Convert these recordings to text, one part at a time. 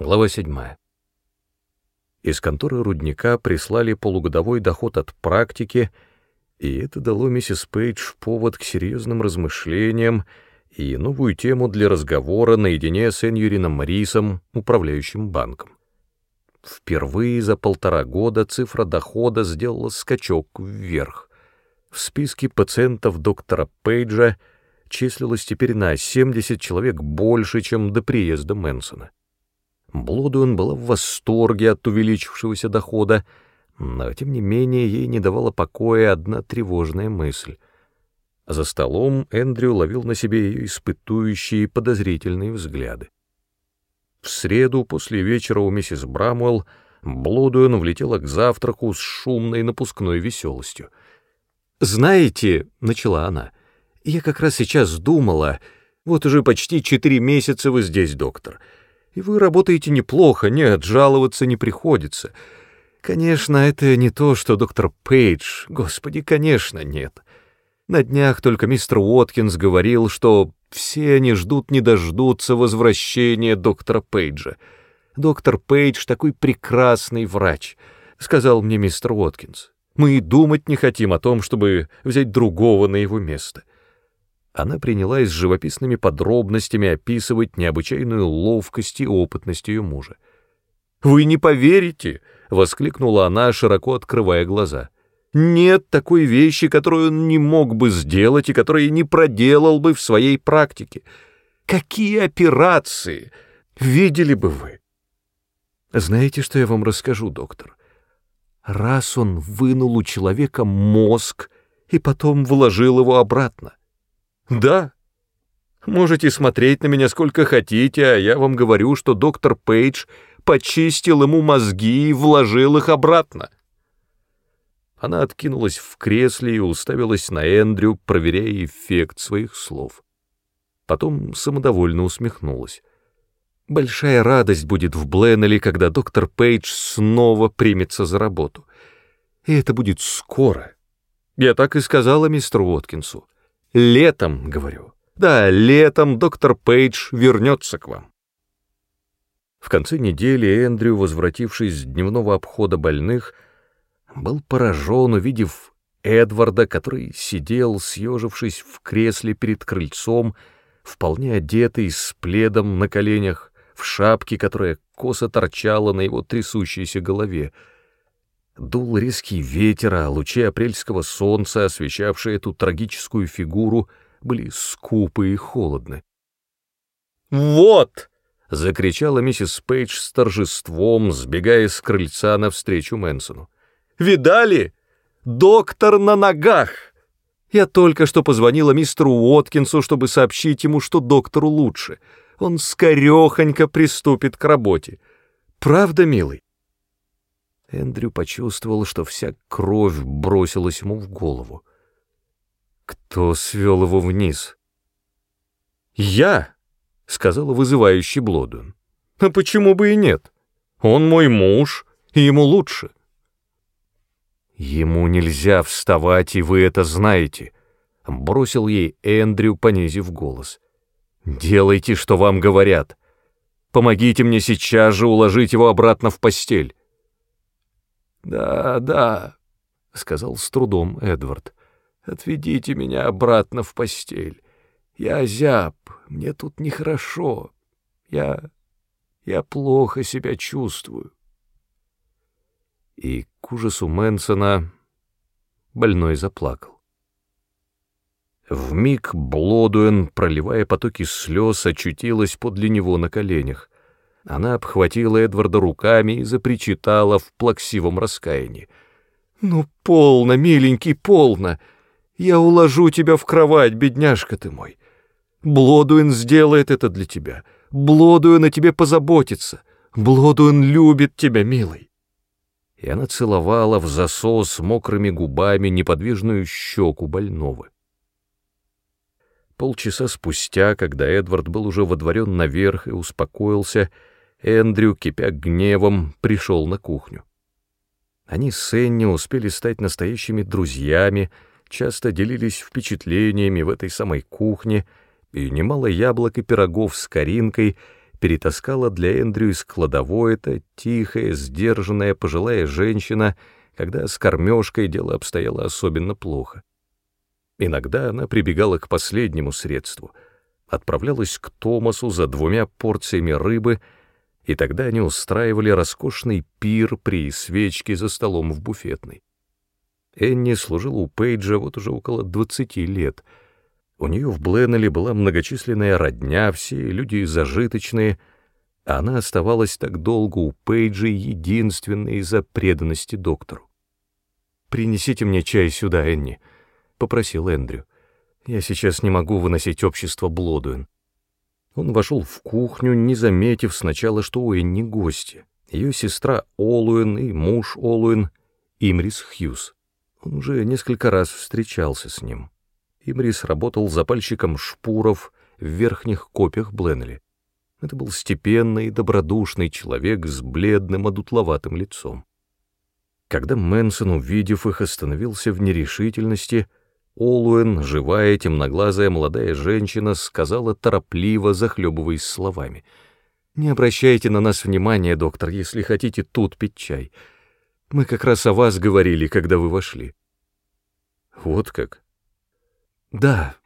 Глава 7. Из конторы рудника прислали полугодовой доход от практики, и это дало миссис Пейдж повод к серьезным размышлениям и новую тему для разговора наедине с Эньюрином Марисом, управляющим банком. Впервые за полтора года цифра дохода сделала скачок вверх. В списке пациентов доктора Пейджа числилось теперь на 70 человек больше, чем до приезда Мэнсона. Блудуэн была в восторге от увеличившегося дохода, но, тем не менее, ей не давала покоя одна тревожная мысль. За столом Эндрю ловил на себе ее испытующие подозрительные взгляды. В среду после вечера у миссис Брамуэлл Блудуэн влетела к завтраку с шумной напускной веселостью. «Знаете», — начала она, — «я как раз сейчас думала, вот уже почти четыре месяца вы здесь, доктор, и вы работаете неплохо, нет, жаловаться не приходится. Конечно, это не то, что доктор Пейдж, господи, конечно, нет. На днях только мистер Уоткинс говорил, что все они ждут не дождутся возвращения доктора Пейджа. Доктор Пейдж такой прекрасный врач, сказал мне мистер Уоткинс. Мы и думать не хотим о том, чтобы взять другого на его место. Она принялась с живописными подробностями описывать необычайную ловкость и опытность ее мужа. «Вы не поверите!» — воскликнула она, широко открывая глаза. «Нет такой вещи, которую он не мог бы сделать и которую не проделал бы в своей практике. Какие операции! Видели бы вы!» «Знаете, что я вам расскажу, доктор? Раз он вынул у человека мозг и потом вложил его обратно, да. Можете смотреть на меня сколько хотите, а я вам говорю, что доктор Пейдж почистил ему мозги и вложил их обратно. Она откинулась в кресле и уставилась на Эндрю, проверяя эффект своих слов. Потом самодовольно усмехнулась. Большая радость будет в Бленнеле, когда доктор Пейдж снова примется за работу. И это будет скоро. Я так и сказала мистеру Уоткинсу. Летом, говорю. Да, летом доктор Пейдж вернется к вам. В конце недели Эндрю, возвратившись с дневного обхода больных, был поражен, увидев Эдварда, который сидел, съежившись в кресле перед крыльцом, вполне одетый, с пледом на коленях, в шапке, которая косо торчала на его трясущейся голове — Дул резкий ветер, а лучи апрельского солнца, освещавшие эту трагическую фигуру, были скупы и холодны. «Вот!» — закричала миссис Пейдж с торжеством, сбегая с крыльца навстречу Мэнсону. «Видали? Доктор на ногах!» Я только что позвонила мистеру Уоткинсу, чтобы сообщить ему, что доктору лучше. Он скорехонько приступит к работе. Правда, милый? Эндрю почувствовал, что вся кровь бросилась ему в голову. Кто свел его вниз? «Я!» — сказал вызывающий Блодун. «А почему бы и нет? Он мой муж, и ему лучше». «Ему нельзя вставать, и вы это знаете», — бросил ей Эндрю, понизив голос. «Делайте, что вам говорят. Помогите мне сейчас же уложить его обратно в постель. «Да, да», — сказал с трудом Эдвард, — «отведите меня обратно в постель. Я зяб, мне тут нехорошо. Я... я плохо себя чувствую». И к ужасу Мэнсона больной заплакал. В миг Блодуэн, проливая потоки слез, очутилась подле него на коленях. Она обхватила Эдварда руками и запричитала в плаксивом раскаянии. «Ну, полно, миленький, полно! Я уложу тебя в кровать, бедняжка ты мой! Блодуин сделает это для тебя, Блодуин о тебе позаботится, Блодуин любит тебя, милый!» И она целовала в засос мокрыми губами неподвижную щеку больного. Полчаса спустя, когда Эдвард был уже водворен наверх и успокоился, Эндрю, кипя гневом, пришел на кухню. Они с Энни успели стать настоящими друзьями, часто делились впечатлениями в этой самой кухне, и немало яблок и пирогов с коринкой перетаскала для Эндрю из кладовой эта тихая, сдержанная пожилая женщина, когда с кормежкой дело обстояло особенно плохо. Иногда она прибегала к последнему средству, отправлялась к Томасу за двумя порциями рыбы, и тогда они устраивали роскошный пир при свечке за столом в буфетной. Энни служила у Пейджа вот уже около двадцати лет. У нее в Бленнеле была многочисленная родня, все люди зажиточные, а она оставалась так долго у Пейджа единственной из-за преданности доктору. «Принесите мне чай сюда, Энни», — попросил Эндрю. «Я сейчас не могу выносить общество Блодуэн». Он вошел в кухню, не заметив сначала, что у Энни гости. Ее сестра Олуэн и муж Олуэн, Имрис Хьюз. Он уже несколько раз встречался с ним. Имрис работал запальщиком шпуров в верхних копьях Бленнелли. Это был степенный, добродушный человек с бледным, одутловатым лицом. Когда Мэнсон, увидев их, остановился в нерешительности, Олуэн, живая, темноглазая молодая женщина, сказала торопливо, захлебываясь словами. «Не обращайте на нас внимания, доктор, если хотите тут пить чай. Мы как раз о вас говорили, когда вы вошли». «Вот как?» «Да».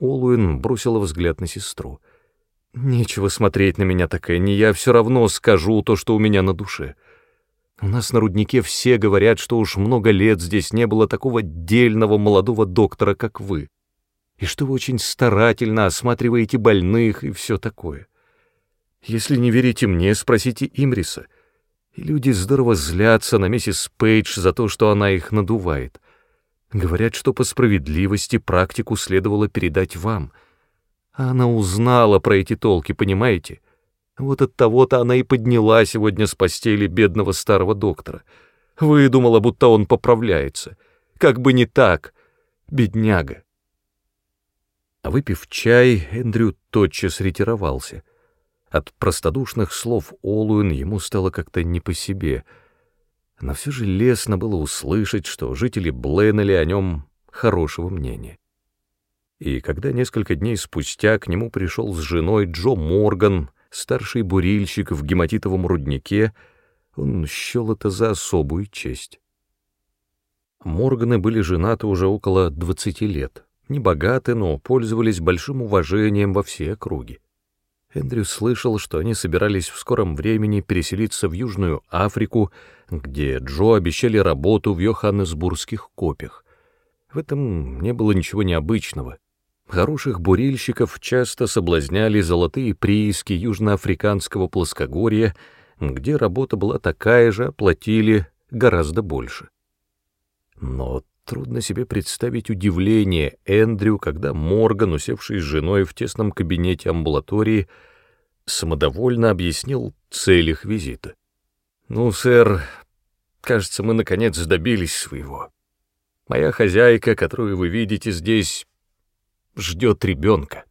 Олуэн бросила взгляд на сестру. «Нечего смотреть на меня такая, не я все равно скажу то, что у меня на душе». У нас на руднике все говорят, что уж много лет здесь не было такого дельного молодого доктора, как вы, и что вы очень старательно осматриваете больных и все такое. Если не верите мне, спросите Имриса. И люди здорово злятся на миссис Пейдж за то, что она их надувает. Говорят, что по справедливости практику следовало передать вам. А она узнала про эти толки, понимаете? — вот от того-то она и подняла сегодня с постели бедного старого доктора. Выдумала, будто он поправляется. Как бы не так, бедняга. А выпив чай, Эндрю тотчас ретировался. От простодушных слов Олуэн ему стало как-то не по себе. Но все же лестно было услышать, что жители Бленнелли о нем хорошего мнения. И когда несколько дней спустя к нему пришел с женой Джо Морган, старший бурильщик в гематитовом руднике, он счел это за особую честь. Морганы были женаты уже около двадцати лет, не богаты, но пользовались большим уважением во всей округе. Эндрю слышал, что они собирались в скором времени переселиться в Южную Африку, где Джо обещали работу в йоханнесбургских копях. В этом не было ничего необычного — Хороших бурильщиков часто соблазняли золотые прииски южноафриканского плоскогорья, где работа была такая же, платили гораздо больше. Но трудно себе представить удивление Эндрю, когда Морган, усевший с женой в тесном кабинете амбулатории, самодовольно объяснил цель их визита. «Ну, сэр, кажется, мы наконец добились своего. Моя хозяйка, которую вы видите здесь, ждет ребенка.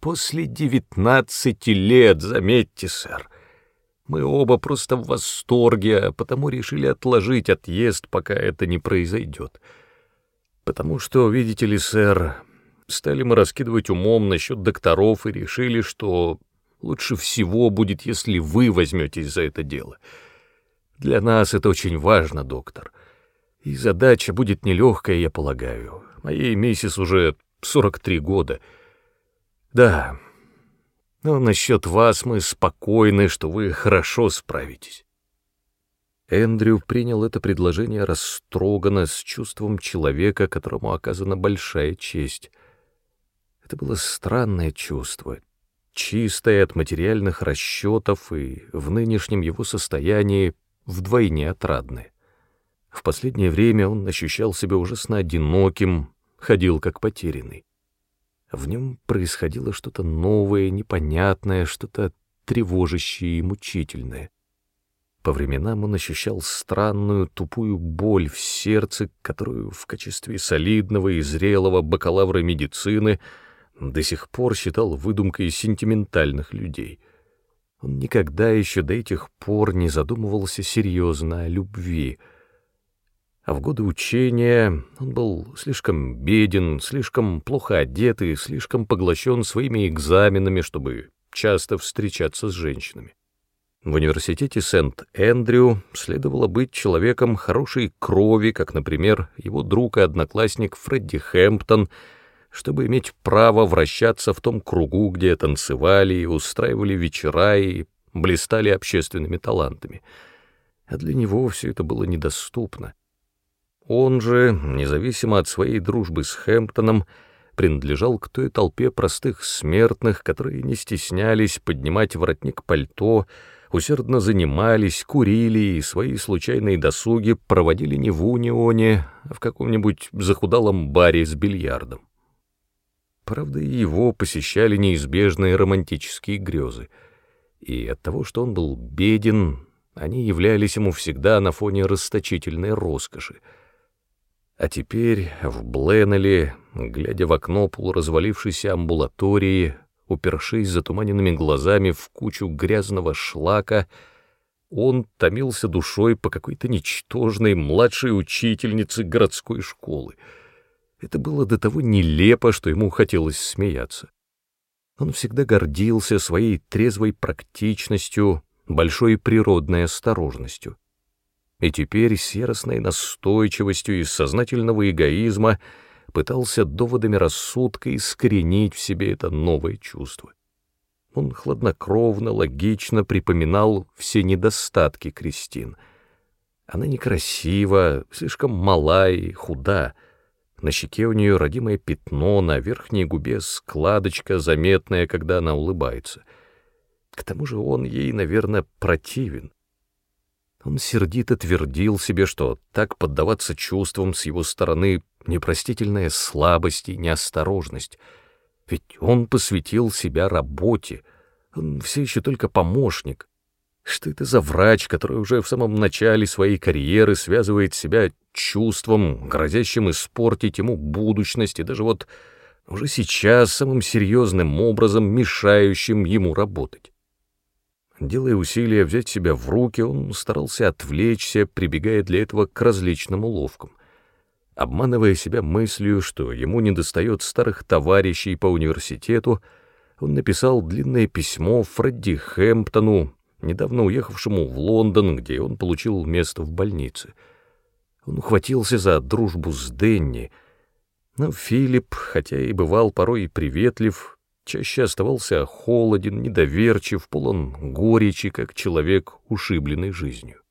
После девятнадцати лет, заметьте, сэр. Мы оба просто в восторге, а потому решили отложить отъезд, пока это не произойдет. Потому что, видите ли, сэр, стали мы раскидывать умом насчет докторов и решили, что лучше всего будет, если вы возьметесь за это дело. Для нас это очень важно, доктор. И задача будет нелегкая, я полагаю. Моей миссис уже 43 года. Да, но насчет вас мы спокойны, что вы хорошо справитесь. Эндрю принял это предложение растроганно, с чувством человека, которому оказана большая честь. Это было странное чувство, чистое от материальных расчетов и в нынешнем его состоянии вдвойне отрадное. В последнее время он ощущал себя ужасно одиноким, ходил как потерянный. В нем происходило что-то новое, непонятное, что-то тревожащее и мучительное. По временам он ощущал странную, тупую боль в сердце, которую в качестве солидного и зрелого бакалавра медицины до сих пор считал выдумкой сентиментальных людей. Он никогда еще до этих пор не задумывался серьезно о любви — а в годы учения он был слишком беден, слишком плохо одет и слишком поглощен своими экзаменами, чтобы часто встречаться с женщинами. В университете Сент-Эндрю следовало быть человеком хорошей крови, как, например, его друг и одноклассник Фредди Хэмптон, чтобы иметь право вращаться в том кругу, где танцевали и устраивали вечера и блистали общественными талантами. А для него все это было недоступно. Он же, независимо от своей дружбы с Хэмптоном, принадлежал к той толпе простых смертных, которые не стеснялись поднимать воротник пальто, усердно занимались, курили и свои случайные досуги проводили не в унионе, а в каком-нибудь захудалом баре с бильярдом. Правда, его посещали неизбежные романтические грезы, и от того, что он был беден, они являлись ему всегда на фоне расточительной роскоши. А теперь в Бленнеле, глядя в окно полуразвалившейся амбулатории, упершись затуманенными глазами в кучу грязного шлака, он томился душой по какой-то ничтожной младшей учительнице городской школы. Это было до того нелепо, что ему хотелось смеяться. Он всегда гордился своей трезвой практичностью, большой природной осторожностью. И теперь с яростной настойчивостью из сознательного эгоизма — пытался доводами рассудка искоренить в себе это новое чувство. Он хладнокровно, логично припоминал все недостатки Кристин. Она некрасива, слишком мала и худа. На щеке у нее родимое пятно, на верхней губе складочка, заметная, когда она улыбается. К тому же он ей, наверное, противен. Он сердито твердил себе, что так поддаваться чувствам с его стороны — непростительная слабость и неосторожность. Ведь он посвятил себя работе, он все еще только помощник. Что это за врач, который уже в самом начале своей карьеры связывает себя чувством, грозящим испортить ему будущность, и даже вот уже сейчас самым серьезным образом мешающим ему работать? Делая усилия взять себя в руки, он старался отвлечься, прибегая для этого к различным уловкам. Обманывая себя мыслью, что ему недостает старых товарищей по университету, он написал длинное письмо Фредди Хэмптону, недавно уехавшему в Лондон, где он получил место в больнице. Он ухватился за дружбу с Денни, но Филипп, хотя и бывал порой приветлив, чаще оставался холоден, недоверчив, полон горечи, как человек, ушибленный жизнью.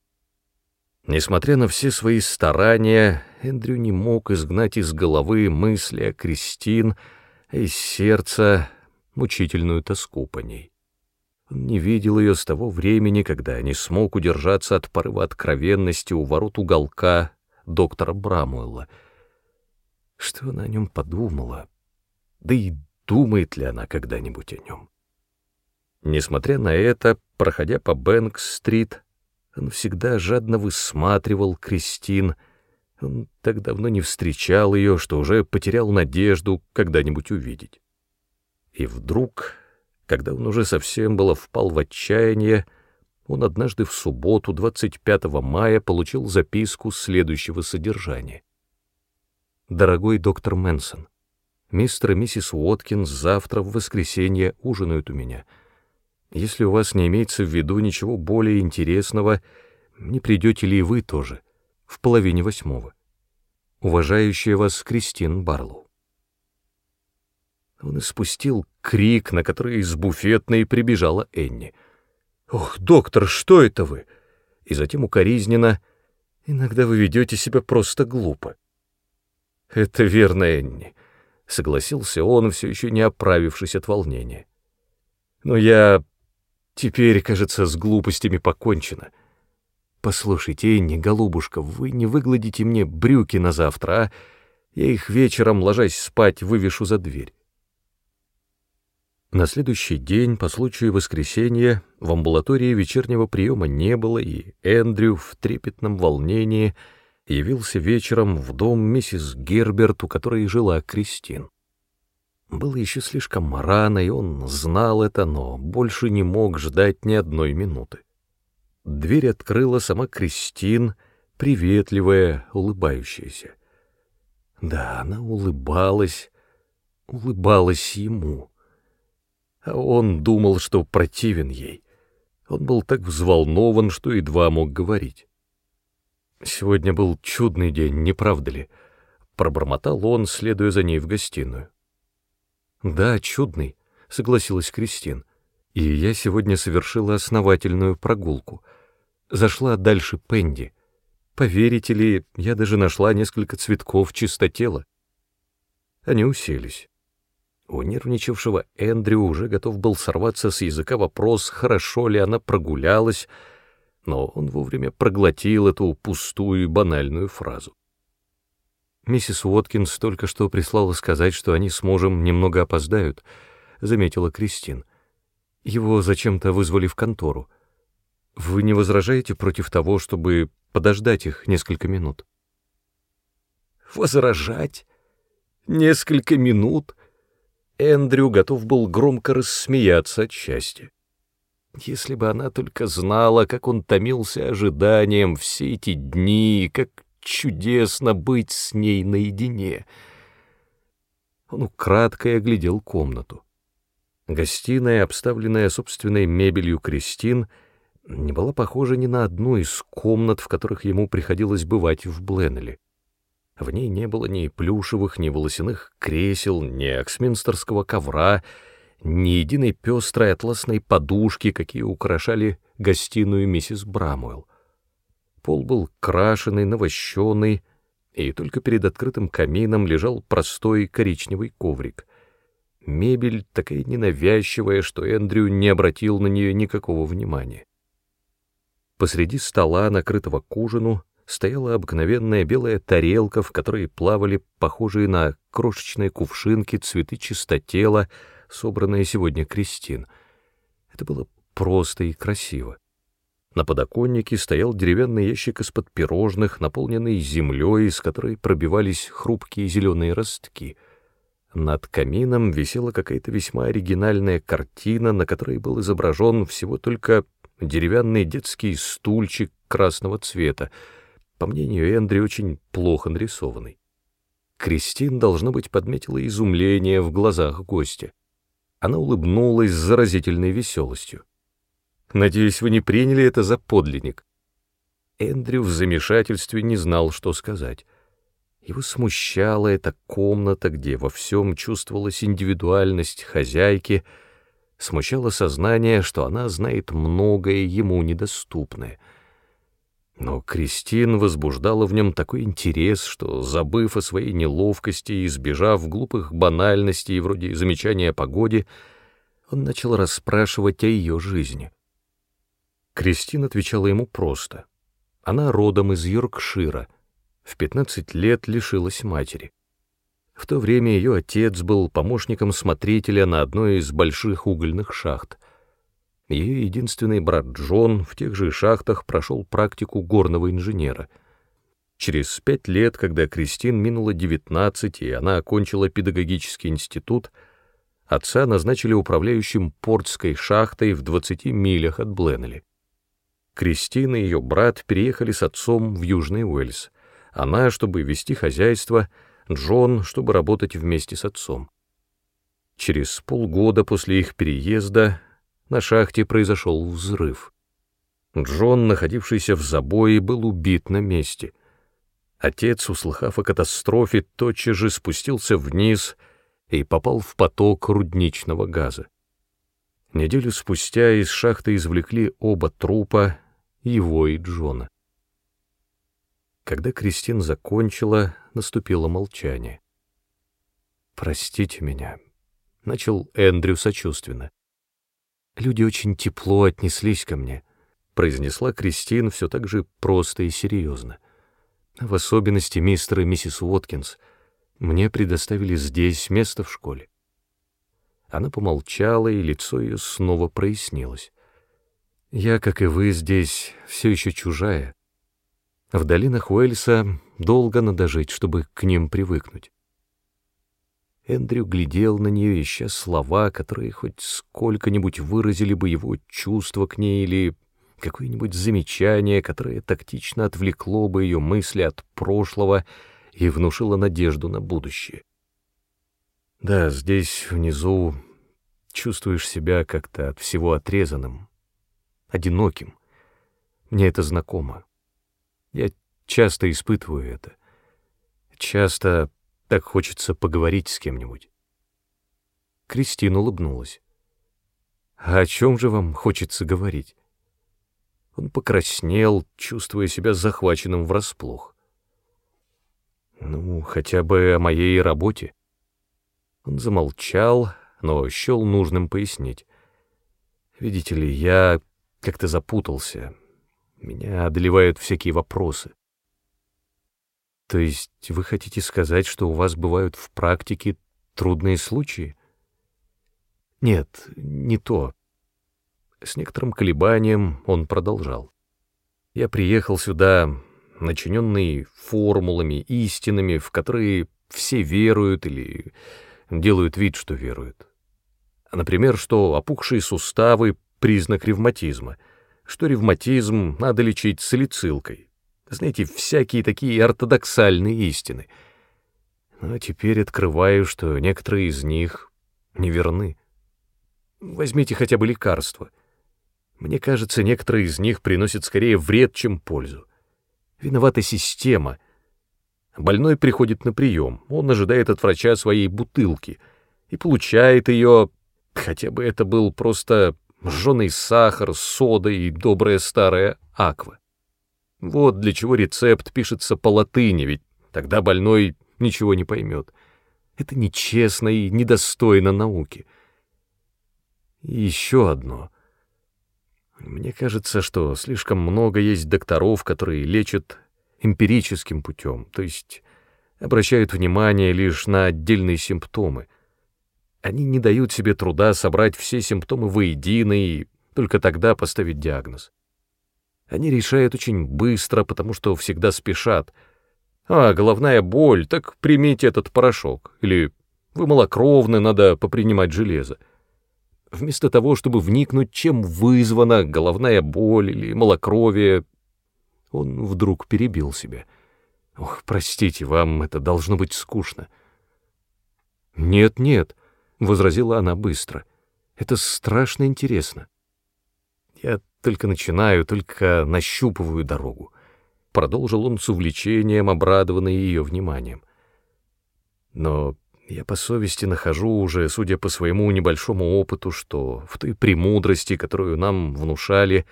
Несмотря на все свои старания, Эндрю не мог изгнать из головы мысли о Кристин, а из сердца мучительную тоску по ней. Он не видел ее с того времени, когда не смог удержаться от порыва откровенности у ворот уголка доктора Брамуэлла. Что она о нем подумала? Да и думает ли она когда-нибудь о нем. Несмотря на это, проходя по Бэнкс-стрит, он всегда жадно высматривал Кристин. Он так давно не встречал ее, что уже потерял надежду когда-нибудь увидеть. И вдруг, когда он уже совсем было впал в отчаяние, он однажды в субботу, 25 мая, получил записку следующего содержания. «Дорогой доктор Мэнсон, Мистер и миссис Уоткинс завтра в воскресенье ужинают у меня. Если у вас не имеется в виду ничего более интересного, не придете ли и вы тоже в половине восьмого? Уважающая вас Кристин Барлоу. Он испустил крик, на который из буфетной прибежала Энни. «Ох, доктор, что это вы?» И затем укоризненно «Иногда вы ведете себя просто глупо». «Это верно, Энни согласился он, все еще не оправившись от волнения. Но я... Теперь, кажется, с глупостями покончено. Послушайте, Энни, голубушка, вы не выгладите мне брюки на завтра, а? Я их вечером, ложась спать, вывешу за дверь. На следующий день, по случаю воскресенья, в амбулатории вечернего приема не было, и Эндрю в трепетном волнении — явился вечером в дом миссис Герберт, у которой жила Кристин. Было еще слишком рано, и он знал это, но больше не мог ждать ни одной минуты. Дверь открыла сама Кристин, приветливая, улыбающаяся. Да, она улыбалась, улыбалась ему. А он думал, что противен ей. Он был так взволнован, что едва мог говорить. Сегодня был чудный день, не правда ли? Пробормотал он, следуя за ней в гостиную. Да, чудный, согласилась Кристин. И я сегодня совершила основательную прогулку. Зашла дальше Пенди. Поверите ли, я даже нашла несколько цветков чистотела. Они уселись. У нервничавшего Эндрю уже готов был сорваться с языка вопрос, хорошо ли она прогулялась, но он вовремя проглотил эту пустую и банальную фразу. «Миссис Уоткинс только что прислала сказать, что они с мужем немного опоздают», — заметила Кристин. «Его зачем-то вызвали в контору. Вы не возражаете против того, чтобы подождать их несколько минут?» «Возражать? Несколько минут?» Эндрю готов был громко рассмеяться от счастья. Если бы она только знала, как он томился ожиданием все эти дни, как чудесно быть с ней наедине. Он украдкой оглядел комнату. Гостиная, обставленная собственной мебелью Кристин, не была похожа ни на одну из комнат, в которых ему приходилось бывать в Бленнеле. В ней не было ни плюшевых, ни волосяных кресел, ни оксминстерского ковра, ни единой пестрой атласной подушки, какие украшали гостиную миссис Брамуэлл. Пол был крашеный, навощенный, и только перед открытым камином лежал простой коричневый коврик. Мебель такая ненавязчивая, что Эндрю не обратил на нее никакого внимания. Посреди стола, накрытого к ужину, стояла обыкновенная белая тарелка, в которой плавали похожие на крошечные кувшинки цветы чистотела, собранные сегодня Кристин. Это было просто и красиво. На подоконнике стоял деревянный ящик из-под пирожных, наполненный землей, из которой пробивались хрупкие зеленые ростки. Над камином висела какая-то весьма оригинальная картина, на которой был изображен всего только деревянный детский стульчик красного цвета, по мнению Эндрю, очень плохо нарисованный. Кристин, должно быть, подметила изумление в глазах гостя. Она улыбнулась с заразительной веселостью. «Надеюсь, вы не приняли это за подлинник?» Эндрю в замешательстве не знал, что сказать. Его смущала эта комната, где во всем чувствовалась индивидуальность хозяйки, смущало сознание, что она знает многое ему недоступное — но Кристин возбуждала в нем такой интерес, что, забыв о своей неловкости и избежав глупых банальностей вроде замечания о погоде, он начал расспрашивать о ее жизни. Кристин отвечала ему просто. Она родом из Йоркшира, в 15 лет лишилась матери. В то время ее отец был помощником смотрителя на одной из больших угольных шахт — ее единственный брат Джон в тех же шахтах прошел практику горного инженера. Через пять лет, когда Кристин минула 19 и она окончила педагогический институт, отца назначили управляющим портской шахтой в 20 милях от Бленнелли. Кристина и ее брат переехали с отцом в Южный Уэльс. Она, чтобы вести хозяйство, Джон, чтобы работать вместе с отцом. Через полгода после их переезда на шахте произошел взрыв. Джон, находившийся в забое, был убит на месте. Отец, услыхав о катастрофе, тотчас же спустился вниз и попал в поток рудничного газа. Неделю спустя из шахты извлекли оба трупа, его и Джона. Когда Кристин закончила, наступило молчание. «Простите меня», — начал Эндрю сочувственно. Люди очень тепло отнеслись ко мне, произнесла Кристин все так же просто и серьезно. В особенности мистер и миссис Уоткинс. Мне предоставили здесь место в школе. Она помолчала, и лицо ее снова прояснилось. Я, как и вы, здесь все еще чужая. В долинах Уэльса долго надо жить, чтобы к ним привыкнуть. Эндрю глядел на нее, ища слова, которые хоть сколько-нибудь выразили бы его чувства к ней или какое-нибудь замечание, которое тактично отвлекло бы ее мысли от прошлого и внушило надежду на будущее. Да, здесь внизу чувствуешь себя как-то от всего отрезанным, одиноким. Мне это знакомо. Я часто испытываю это. Часто так хочется поговорить с кем-нибудь. Кристина улыбнулась. «А о чем же вам хочется говорить?» Он покраснел, чувствуя себя захваченным врасплох. «Ну, хотя бы о моей работе». Он замолчал, но счел нужным пояснить. «Видите ли, я как-то запутался. Меня одолевают всякие вопросы. То есть вы хотите сказать, что у вас бывают в практике трудные случаи? Нет, не то. С некоторым колебанием он продолжал. Я приехал сюда, начиненный формулами, истинами, в которые все веруют или делают вид, что веруют. Например, что опухшие суставы — признак ревматизма, что ревматизм надо лечить салицилкой. Знаете, всякие такие ортодоксальные истины. Но теперь открываю, что некоторые из них неверны. Возьмите хотя бы лекарства. Мне кажется, некоторые из них приносят скорее вред, чем пользу. Виновата система. Больной приходит на прием, он ожидает от врача своей бутылки и получает ее, хотя бы это был просто жженый сахар, сода и добрая старая аква. Вот для чего рецепт пишется по латыни, ведь тогда больной ничего не поймет. Это нечестно и недостойно науки. И еще одно. Мне кажется, что слишком много есть докторов, которые лечат эмпирическим путем, то есть обращают внимание лишь на отдельные симптомы. Они не дают себе труда собрать все симптомы воедино и только тогда поставить диагноз. Они решают очень быстро, потому что всегда спешат. А, головная боль, так примите этот порошок. Или вы малокровны, надо попринимать железо вместо того, чтобы вникнуть, чем вызвана головная боль или малокровие, он вдруг перебил себя. «Ох, простите, вам это должно быть скучно». «Нет, нет», — возразила она быстро, — «это страшно интересно. Только начинаю, только нащупываю дорогу». Продолжил он с увлечением, обрадованный ее вниманием. Но я по совести нахожу уже, судя по своему небольшому опыту, что в той премудрости, которую нам внушали,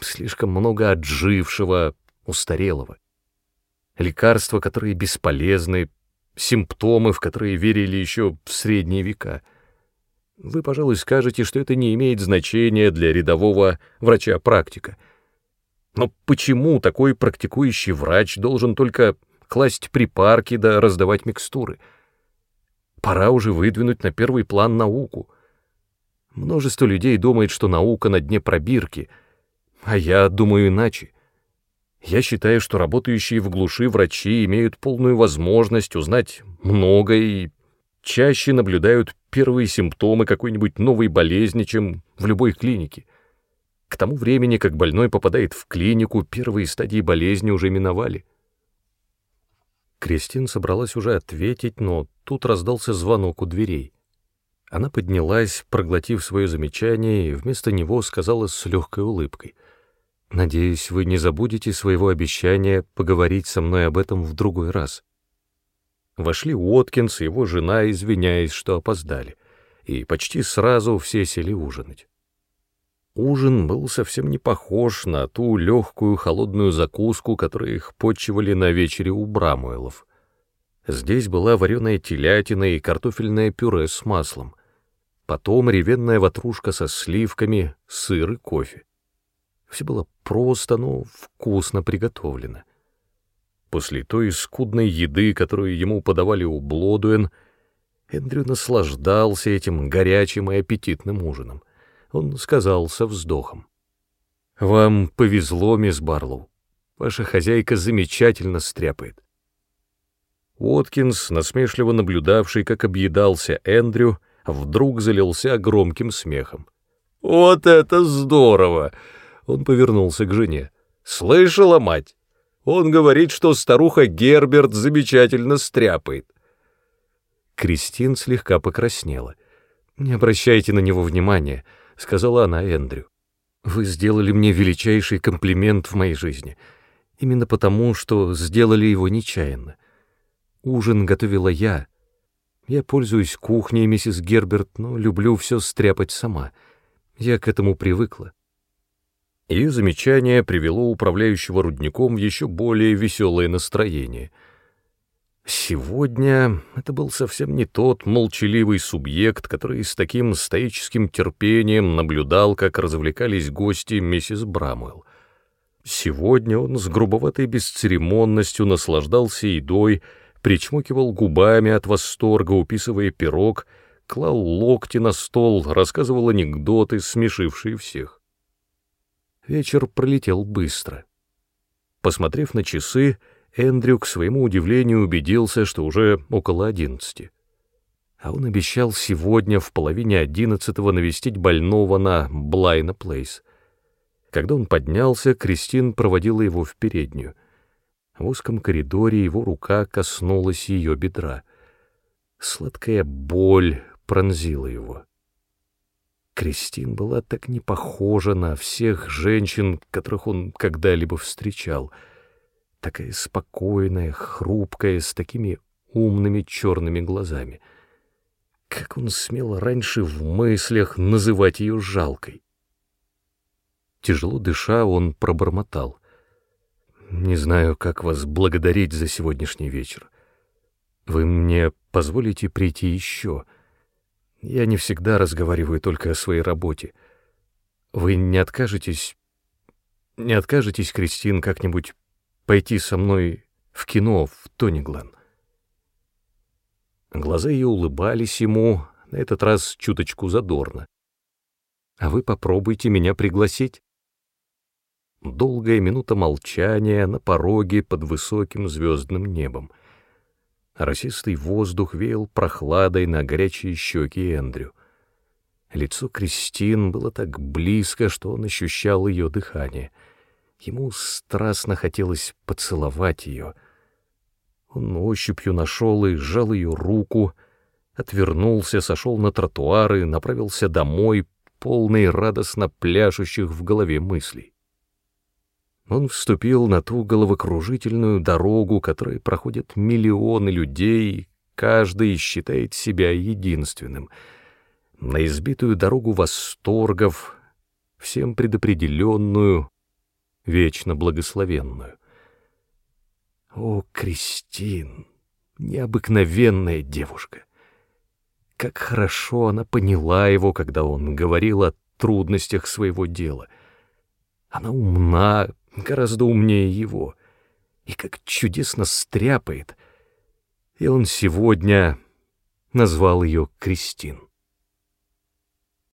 слишком много отжившего, устарелого. Лекарства, которые бесполезны, симптомы, в которые верили еще в средние века. Вы, пожалуй, скажете, что это не имеет значения для рядового врача-практика. Но почему такой практикующий врач должен только класть припарки да раздавать микстуры — Пора уже выдвинуть на первый план науку. Множество людей думает, что наука на дне пробирки, а я думаю иначе. Я считаю, что работающие в глуши врачи имеют полную возможность узнать многое и чаще наблюдают первые симптомы какой-нибудь новой болезни, чем в любой клинике. К тому времени, как больной попадает в клинику, первые стадии болезни уже миновали. Кристин собралась уже ответить, но тут раздался звонок у дверей. Она поднялась, проглотив свое замечание, и вместо него сказала с легкой улыбкой. «Надеюсь, вы не забудете своего обещания поговорить со мной об этом в другой раз». Вошли Уоткинс и его жена, извиняясь, что опоздали, и почти сразу все сели ужинать. Ужин был совсем не похож на ту легкую холодную закуску, которую их почивали на вечере у Брамуэлов. Здесь была вареная телятина и картофельное пюре с маслом. Потом ревенная ватрушка со сливками, сыр и кофе. Все было просто, но вкусно приготовлено. После той скудной еды, которую ему подавали у Блодуэн, Эндрю наслаждался этим горячим и аппетитным ужином — он сказал со вздохом. «Вам повезло, мисс Барлоу. Ваша хозяйка замечательно стряпает». Уоткинс, насмешливо наблюдавший, как объедался Эндрю, вдруг залился громким смехом. «Вот это здорово!» Он повернулся к жене. «Слышала, мать? Он говорит, что старуха Герберт замечательно стряпает». Кристин слегка покраснела. «Не обращайте на него внимания», — сказала она Эндрю. «Вы сделали мне величайший комплимент в моей жизни, именно потому, что сделали его нечаянно. Ужин готовила я. Я пользуюсь кухней, миссис Герберт, но люблю все стряпать сама. Я к этому привыкла». Ее замечание привело управляющего рудником в еще более веселое настроение — Сегодня это был совсем не тот молчаливый субъект, который с таким стоическим терпением наблюдал, как развлекались гости миссис Брамуэлл. Сегодня он с грубоватой бесцеремонностью наслаждался едой, причмокивал губами от восторга, уписывая пирог, клал локти на стол, рассказывал анекдоты, смешившие всех. Вечер пролетел быстро. Посмотрев на часы, Эндрю, к своему удивлению, убедился, что уже около одиннадцати. А он обещал сегодня в половине одиннадцатого навестить больного на Блайна Плейс. Когда он поднялся, Кристин проводила его в переднюю. В узком коридоре его рука коснулась ее бедра. Сладкая боль пронзила его. Кристин была так не похожа на всех женщин, которых он когда-либо встречал — такая спокойная, хрупкая, с такими умными черными глазами. Как он смел раньше в мыслях называть ее жалкой? Тяжело дыша, он пробормотал. «Не знаю, как вас благодарить за сегодняшний вечер. Вы мне позволите прийти еще? Я не всегда разговариваю только о своей работе. Вы не откажетесь... Не откажетесь, Кристин, как-нибудь пойти со мной в кино в Тониглан. Глаза ее улыбались ему, на этот раз чуточку задорно. «А вы попробуйте меня пригласить». Долгая минута молчания на пороге под высоким звездным небом. Росистый воздух веял прохладой на горячие щеки Эндрю. Лицо Кристин было так близко, что он ощущал ее дыхание — Ему страстно хотелось поцеловать ее. Он ощупью нашел и сжал ее руку, отвернулся, сошел на тротуар и направился домой, полный радостно пляшущих в голове мыслей. Он вступил на ту головокружительную дорогу, которой проходят миллионы людей, каждый считает себя единственным, на избитую дорогу восторгов, всем предопределенную, вечно благословенную. О, Кристин, необыкновенная девушка! Как хорошо она поняла его, когда он говорил о трудностях своего дела. Она умна, гораздо умнее его, и как чудесно стряпает. И он сегодня назвал ее Кристин.